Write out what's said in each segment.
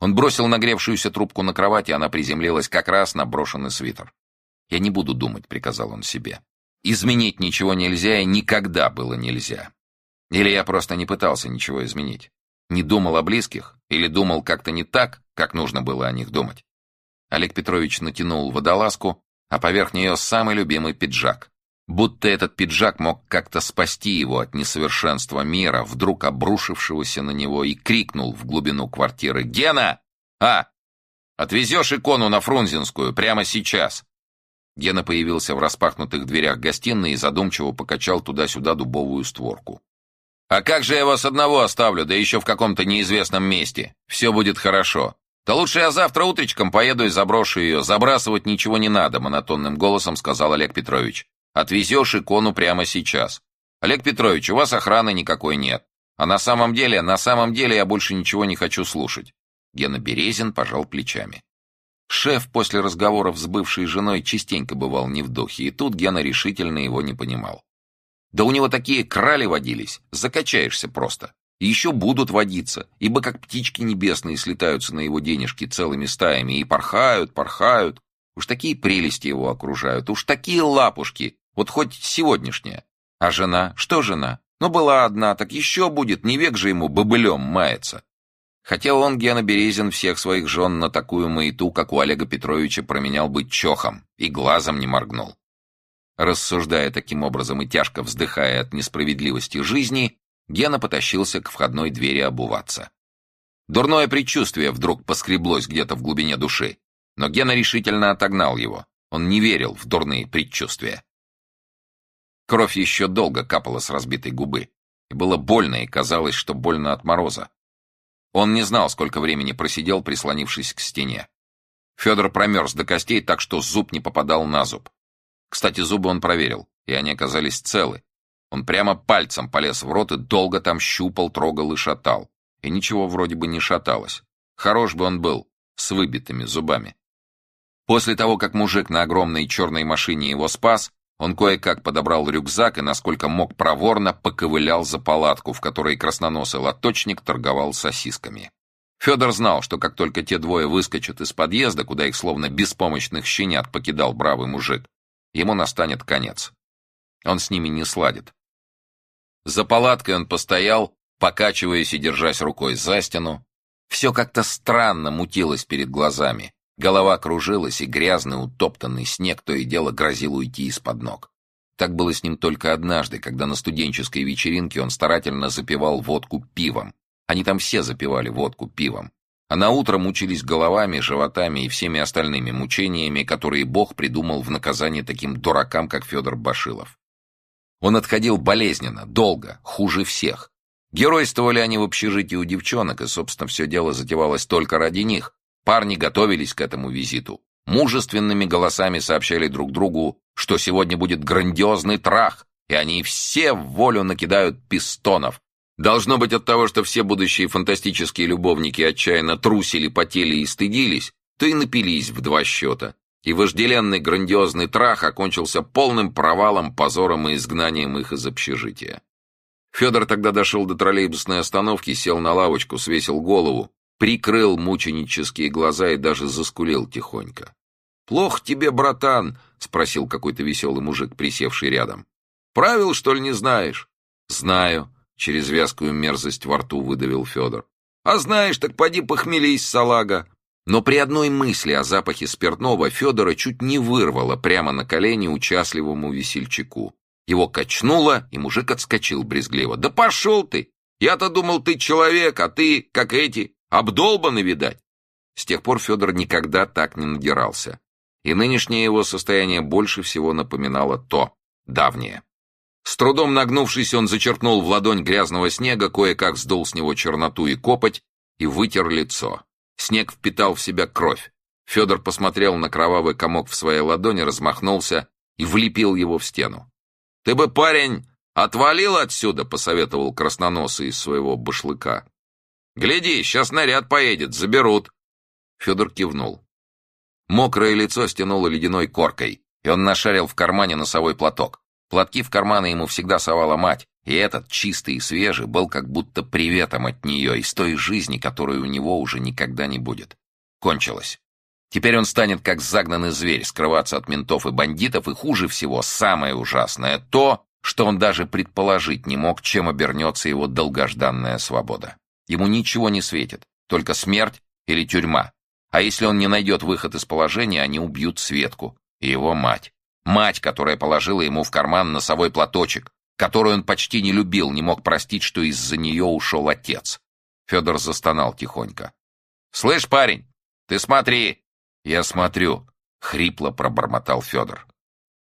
Он бросил нагревшуюся трубку на кровать, и она приземлилась как раз на брошенный свитер. «Я не буду думать», — приказал он себе. «Изменить ничего нельзя, и никогда было нельзя. Или я просто не пытался ничего изменить. Не думал о близких, или думал как-то не так, как нужно было о них думать». Олег Петрович натянул водолазку, а поверх нее самый любимый пиджак. Будто этот пиджак мог как-то спасти его от несовершенства мира, вдруг обрушившегося на него, и крикнул в глубину квартиры «Гена! А! Отвезешь икону на Фрунзенскую прямо сейчас!» Гена появился в распахнутых дверях гостиной и задумчиво покачал туда-сюда дубовую створку. «А как же я вас одного оставлю, да еще в каком-то неизвестном месте? Все будет хорошо. Да лучше я завтра утречком поеду и заброшу ее. Забрасывать ничего не надо», — монотонным голосом сказал Олег Петрович. Отвезешь икону прямо сейчас. Олег Петрович, у вас охраны никакой нет. А на самом деле, на самом деле я больше ничего не хочу слушать. Гена Березин пожал плечами. Шеф после разговоров с бывшей женой частенько бывал не в духе, и тут Гена решительно его не понимал. Да у него такие крали водились, закачаешься просто. И еще будут водиться, ибо как птички небесные слетаются на его денежки целыми стаями и порхают, порхают. Уж такие прелести его окружают, уж такие лапушки, вот хоть сегодняшняя. А жена? Что жена? Ну, была одна, так еще будет, не век же ему бобылем мается. Хотя он, Гена Березин, всех своих жен на такую маяту, как у Олега Петровича, променял быть чохом и глазом не моргнул. Рассуждая таким образом и тяжко вздыхая от несправедливости жизни, Гена потащился к входной двери обуваться. Дурное предчувствие вдруг поскреблось где-то в глубине души, но Гена решительно отогнал его. Он не верил в дурные предчувствия. Кровь еще долго капала с разбитой губы. И было больно, и казалось, что больно от мороза. Он не знал, сколько времени просидел, прислонившись к стене. Федор промерз до костей так, что зуб не попадал на зуб. Кстати, зубы он проверил, и они оказались целы. Он прямо пальцем полез в рот и долго там щупал, трогал и шатал. И ничего вроде бы не шаталось. Хорош бы он был, с выбитыми зубами. После того, как мужик на огромной черной машине его спас, он кое-как подобрал рюкзак и, насколько мог проворно, поковылял за палатку, в которой красноносый лоточник торговал сосисками. Федор знал, что как только те двое выскочат из подъезда, куда их словно беспомощных щенят покидал бравый мужик, ему настанет конец. Он с ними не сладит. За палаткой он постоял, покачиваясь и держась рукой за стену. Все как-то странно мутилось перед глазами. Голова кружилась, и грязный утоптанный снег то и дело грозил уйти из-под ног. Так было с ним только однажды, когда на студенческой вечеринке он старательно запивал водку пивом. Они там все запивали водку пивом. А на утро мучились головами, животами и всеми остальными мучениями, которые Бог придумал в наказание таким дуракам, как Федор Башилов. Он отходил болезненно, долго, хуже всех. Геройствовали они в общежитии у девчонок, и, собственно, все дело затевалось только ради них. Парни готовились к этому визиту. Мужественными голосами сообщали друг другу, что сегодня будет грандиозный трах, и они все в волю накидают пистонов. Должно быть от того, что все будущие фантастические любовники отчаянно трусили, потели и стыдились, то и напились в два счета. И вожделенный грандиозный трах окончился полным провалом, позором и изгнанием их из общежития. Федор тогда дошел до троллейбусной остановки, сел на лавочку, свесил голову прикрыл мученические глаза и даже заскулил тихонько. «Плохо тебе, братан?» — спросил какой-то веселый мужик, присевший рядом. «Правил, что ли, не знаешь?» «Знаю», — через вязкую мерзость во рту выдавил Федор. «А знаешь, так поди похмелись, салага!» Но при одной мысли о запахе спиртного Федора чуть не вырвало прямо на колени участливому весельчаку. Его качнуло, и мужик отскочил брезгливо. «Да пошел ты! Я-то думал, ты человек, а ты, как эти, Обдолбаны, видать. С тех пор Федор никогда так не надирался. И нынешнее его состояние больше всего напоминало то, давнее. С трудом нагнувшись, он зачерпнул в ладонь грязного снега, кое-как сдул с него черноту и копоть и вытер лицо. Снег впитал в себя кровь. Федор посмотрел на кровавый комок в своей ладони, размахнулся и влепил его в стену. «Ты бы, парень, отвалил отсюда!» — посоветовал красноносый из своего башлыка. Гляди, сейчас наряд поедет, заберут. Федор кивнул. Мокрое лицо стянуло ледяной коркой, и он нашарил в кармане носовой платок. Платки в карманы ему всегда совала мать, и этот, чистый и свежий, был как будто приветом от нее из той жизни, которой у него уже никогда не будет. Кончилось. Теперь он станет как загнанный зверь, скрываться от ментов и бандитов, и хуже всего, самое ужасное, то, что он даже предположить не мог, чем обернется его долгожданная свобода. Ему ничего не светит, только смерть или тюрьма. А если он не найдет выход из положения, они убьют Светку и его мать. Мать, которая положила ему в карман носовой платочек, которую он почти не любил, не мог простить, что из-за нее ушел отец. Федор застонал тихонько. «Слышь, парень, ты смотри!» «Я смотрю», — хрипло пробормотал Федор.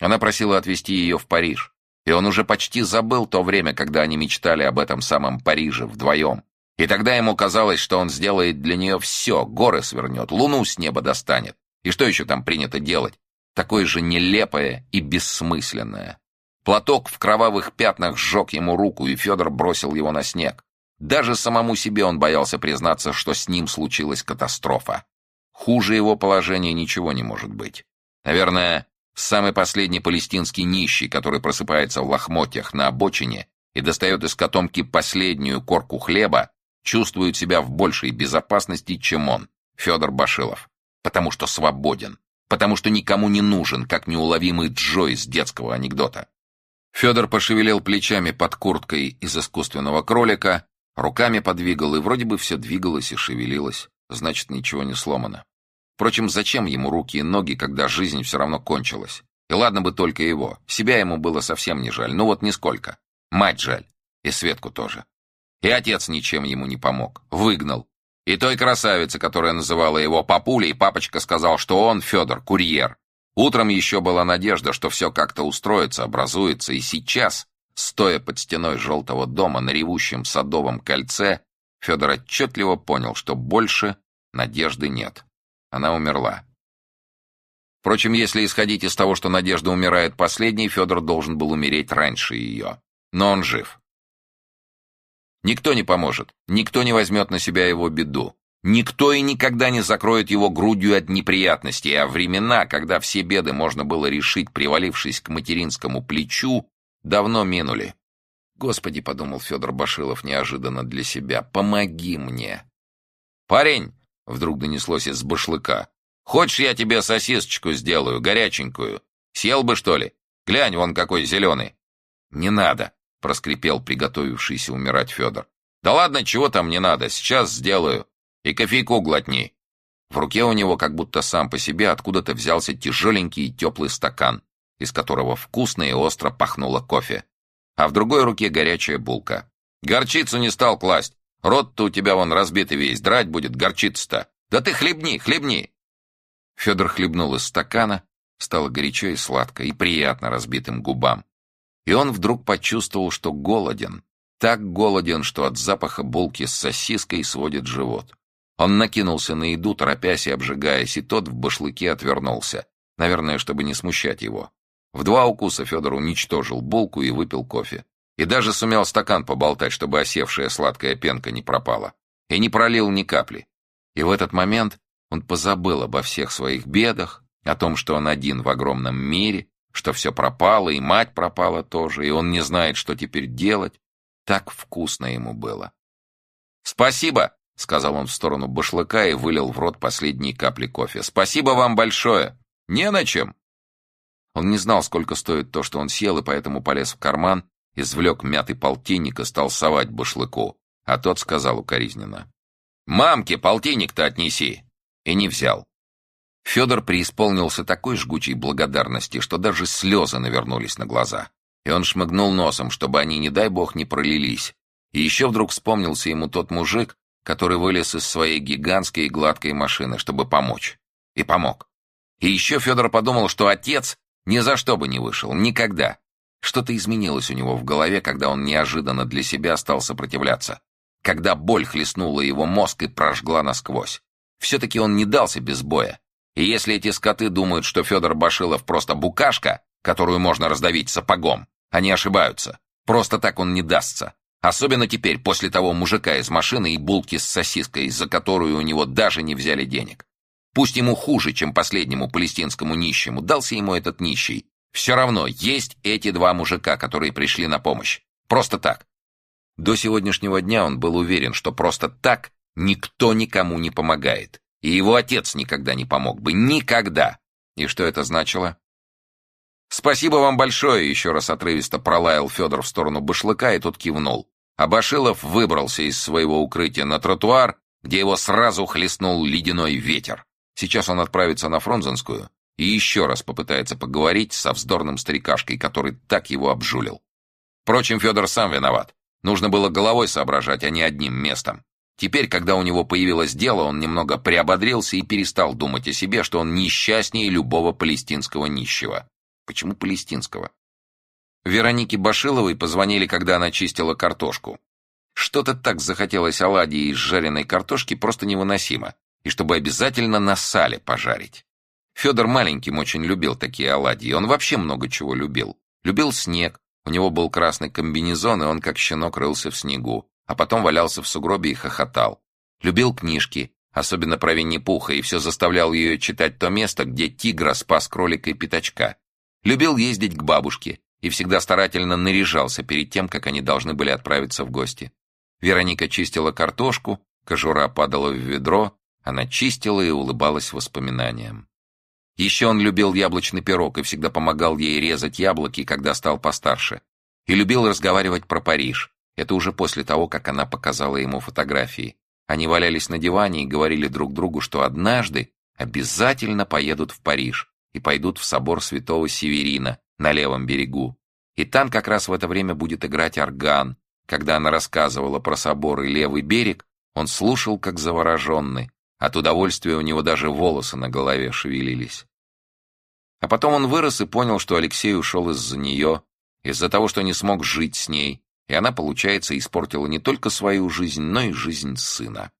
Она просила отвезти ее в Париж, и он уже почти забыл то время, когда они мечтали об этом самом Париже вдвоем. И тогда ему казалось, что он сделает для нее все, горы свернет, луну с неба достанет. И что еще там принято делать? Такое же нелепое и бессмысленное. Платок в кровавых пятнах сжег ему руку, и Федор бросил его на снег. Даже самому себе он боялся признаться, что с ним случилась катастрофа. Хуже его положения ничего не может быть. Наверное, самый последний палестинский нищий, который просыпается в лохмотьях на обочине и достает из котомки последнюю корку хлеба, чувствует себя в большей безопасности, чем он, Федор Башилов, потому что свободен, потому что никому не нужен, как неуловимый Джо из детского анекдота. Федор пошевелил плечами под курткой из искусственного кролика, руками подвигал, и вроде бы все двигалось и шевелилось, значит, ничего не сломано. Впрочем, зачем ему руки и ноги, когда жизнь все равно кончилась? И ладно бы только его, себя ему было совсем не жаль, ну вот нисколько. Мать жаль, и Светку тоже. И отец ничем ему не помог, выгнал. И той красавице, которая называла его папулей, папочка сказал, что он, Федор, курьер, Утром еще была надежда, что все как-то устроится, образуется, и сейчас, стоя под стеной желтого дома на ревущем садовом кольце, Федор отчетливо понял, что больше надежды нет. Она умерла. Впрочем, если исходить из того, что Надежда умирает последней, Федор должен был умереть раньше ее. Но он жив. Никто не поможет, никто не возьмет на себя его беду. Никто и никогда не закроет его грудью от неприятностей, а времена, когда все беды можно было решить, привалившись к материнскому плечу, давно минули. «Господи», — подумал Федор Башилов неожиданно для себя, — «помоги мне». «Парень!» — вдруг донеслось из башлыка. «Хочешь, я тебе сосисочку сделаю, горяченькую? Съел бы, что ли? Глянь, вон какой зеленый». «Не надо», — проскрипел приготовившийся умирать Федор. «Да ладно, чего там не надо, сейчас сделаю». И кофейку глотни. В руке у него как будто сам по себе откуда-то взялся тяжеленький и теплый стакан, из которого вкусно и остро пахнуло кофе. А в другой руке горячая булка. Горчицу не стал класть. Рот-то у тебя вон разбитый весь, драть будет горчица-то. Да ты хлебни, хлебни. Федор хлебнул из стакана, стало горячо и сладко, и приятно разбитым губам. И он вдруг почувствовал, что голоден. Так голоден, что от запаха булки с сосиской сводит живот. Он накинулся на еду, торопясь и обжигаясь, и тот в башлыке отвернулся, наверное, чтобы не смущать его. В два укуса Федор уничтожил булку и выпил кофе. И даже сумел стакан поболтать, чтобы осевшая сладкая пенка не пропала. И не пролил ни капли. И в этот момент он позабыл обо всех своих бедах, о том, что он один в огромном мире, что все пропало, и мать пропала тоже, и он не знает, что теперь делать. Так вкусно ему было. «Спасибо!» — сказал он в сторону башлыка и вылил в рот последние капли кофе. «Спасибо вам большое! Не на чем!» Он не знал, сколько стоит то, что он съел, и поэтому полез в карман, извлек мятый полтинник и стал совать башлыку. А тот сказал укоризненно. «Мамке полтинник-то отнеси!» И не взял. Федор преисполнился такой жгучей благодарности, что даже слезы навернулись на глаза. И он шмыгнул носом, чтобы они, не дай бог, не пролились. И еще вдруг вспомнился ему тот мужик, который вылез из своей гигантской и гладкой машины, чтобы помочь. И помог. И еще Федор подумал, что отец ни за что бы не вышел, никогда. Что-то изменилось у него в голове, когда он неожиданно для себя стал сопротивляться. Когда боль хлестнула его мозг и прожгла насквозь. Все-таки он не дался без боя. И если эти скоты думают, что Федор Башилов просто букашка, которую можно раздавить сапогом, они ошибаются. Просто так он не дастся. Особенно теперь, после того мужика из машины и булки с сосиской, за которую у него даже не взяли денег. Пусть ему хуже, чем последнему палестинскому нищему, дался ему этот нищий. Все равно есть эти два мужика, которые пришли на помощь. Просто так. До сегодняшнего дня он был уверен, что просто так никто никому не помогает. И его отец никогда не помог бы. Никогда. И что это значило? «Спасибо вам большое!» — еще раз отрывисто пролаял Федор в сторону башлыка, и тот кивнул. А Башилов выбрался из своего укрытия на тротуар, где его сразу хлестнул ледяной ветер. Сейчас он отправится на Фрунзенскую и еще раз попытается поговорить со вздорным старикашкой, который так его обжулил. Впрочем, Федор сам виноват. Нужно было головой соображать, а не одним местом. Теперь, когда у него появилось дело, он немного приободрился и перестал думать о себе, что он несчастнее любого палестинского нищего. Почему палестинского? Веронике Башиловой позвонили, когда она чистила картошку. Что-то так захотелось оладьи из жареной картошки просто невыносимо, и чтобы обязательно на сале пожарить. Федор маленьким очень любил такие оладьи, он вообще много чего любил. Любил снег, у него был красный комбинезон, и он как щенок рылся в снегу, а потом валялся в сугробе и хохотал. Любил книжки, особенно про Винни-Пуха, и все заставлял ее читать то место, где тигра спас кролика и пятачка. Любил ездить к бабушке и всегда старательно наряжался перед тем, как они должны были отправиться в гости. Вероника чистила картошку, кожура падала в ведро, она чистила и улыбалась воспоминаниям. Еще он любил яблочный пирог и всегда помогал ей резать яблоки, когда стал постарше. И любил разговаривать про Париж. Это уже после того, как она показала ему фотографии. Они валялись на диване и говорили друг другу, что однажды обязательно поедут в Париж и пойдут в собор святого Северина на левом берегу. И там как раз в это время будет играть орган. Когда она рассказывала про собор и левый берег, он слушал как завороженный. От удовольствия у него даже волосы на голове шевелились. А потом он вырос и понял, что Алексей ушел из-за нее, из-за того, что не смог жить с ней, и она, получается, испортила не только свою жизнь, но и жизнь сына.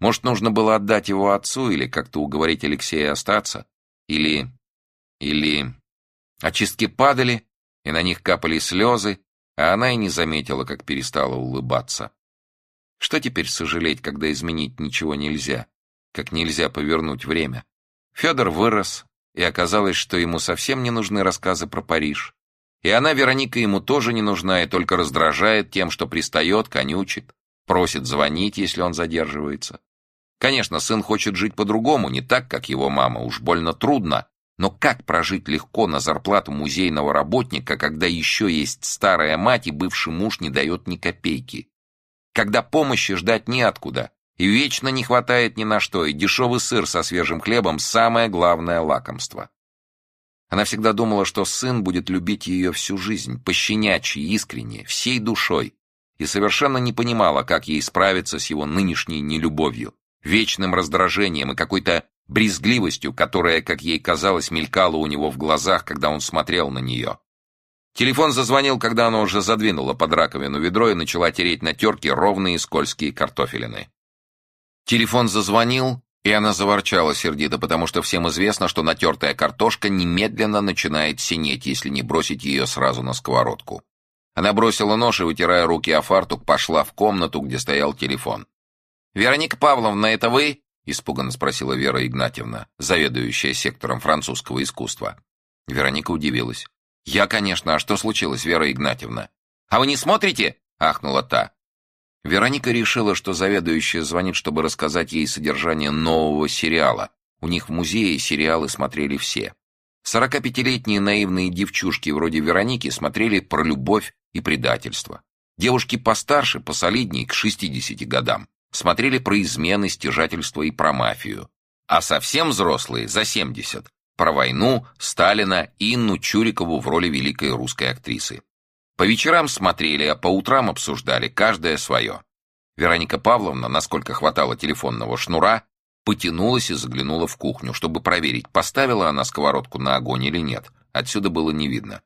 Может, нужно было отдать его отцу или как-то уговорить Алексея остаться? Или... или... Очистки падали, и на них капали слезы, а она и не заметила, как перестала улыбаться. Что теперь сожалеть, когда изменить ничего нельзя, как нельзя повернуть время? Федор вырос, и оказалось, что ему совсем не нужны рассказы про Париж. И она, Вероника, ему тоже не нужна и только раздражает тем, что пристает, конючит, просит звонить, если он задерживается. Конечно, сын хочет жить по-другому, не так, как его мама, уж больно трудно, но как прожить легко на зарплату музейного работника, когда еще есть старая мать и бывший муж не дает ни копейки? Когда помощи ждать неоткуда, и вечно не хватает ни на что, и дешевый сыр со свежим хлебом – самое главное лакомство. Она всегда думала, что сын будет любить ее всю жизнь, пощенячьи, искренне, всей душой, и совершенно не понимала, как ей справиться с его нынешней нелюбовью, вечным раздражением и какой-то брезгливостью, которая, как ей казалось, мелькала у него в глазах, когда он смотрел на нее. Телефон зазвонил, когда она уже задвинула под раковину ведро и начала тереть на терке ровные скользкие картофелины. Телефон зазвонил, и она заворчала сердито, потому что всем известно, что натертая картошка немедленно начинает синеть, если не бросить ее сразу на сковородку. Она бросила нож и, вытирая руки о фартук, пошла в комнату, где стоял телефон. «Вероника Павловна, это вы?» — испуганно спросила Вера Игнатьевна, заведующая сектором французского искусства. Вероника удивилась. «Я, конечно. А что случилось, Вера Игнатьевна?» «А вы не смотрите?» — ахнула та. Вероника решила, что заведующая звонит, чтобы рассказать ей содержание нового сериала. У них в музее сериалы смотрели все. 45-летние наивные девчушки вроде Вероники смотрели про любовь и предательство. Девушки постарше, посолиднее, к 60 годам, смотрели про измены, стяжательство и про мафию. А совсем взрослые, за 70, про войну, Сталина и Инну Чурикову в роли великой русской актрисы. По вечерам смотрели, а по утрам обсуждали, каждое свое. Вероника Павловна, насколько хватало телефонного шнура, потянулась и заглянула в кухню, чтобы проверить, поставила она сковородку на огонь или нет. Отсюда было не видно.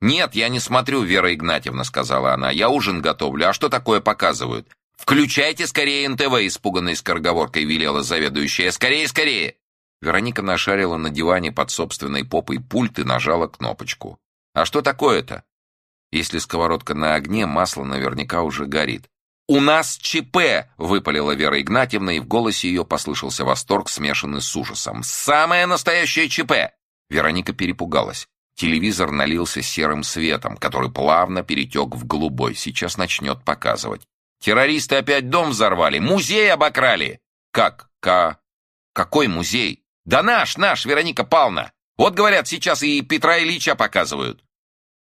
«Нет, я не смотрю, Вера Игнатьевна», — сказала она. «Я ужин готовлю. А что такое показывают?» «Включайте скорее НТВ», — испуганной скороговоркой велела заведующая. «Скорее, скорее!» Вероника нашарила на диване под собственной попой пульт и нажала кнопочку. «А что такое-то?» Если сковородка на огне, масло наверняка уже горит. «У нас ЧП!» — выпалила Вера Игнатьевна, и в голосе ее послышался восторг, смешанный с ужасом. «Самое настоящее ЧП!» Вероника перепугалась. Телевизор налился серым светом, который плавно перетек в голубой. Сейчас начнет показывать. Террористы опять дом взорвали, музей обокрали. Как? Ка... Какой музей? Да наш, наш, Вероника Павловна. Вот, говорят, сейчас и Петра Ильича показывают.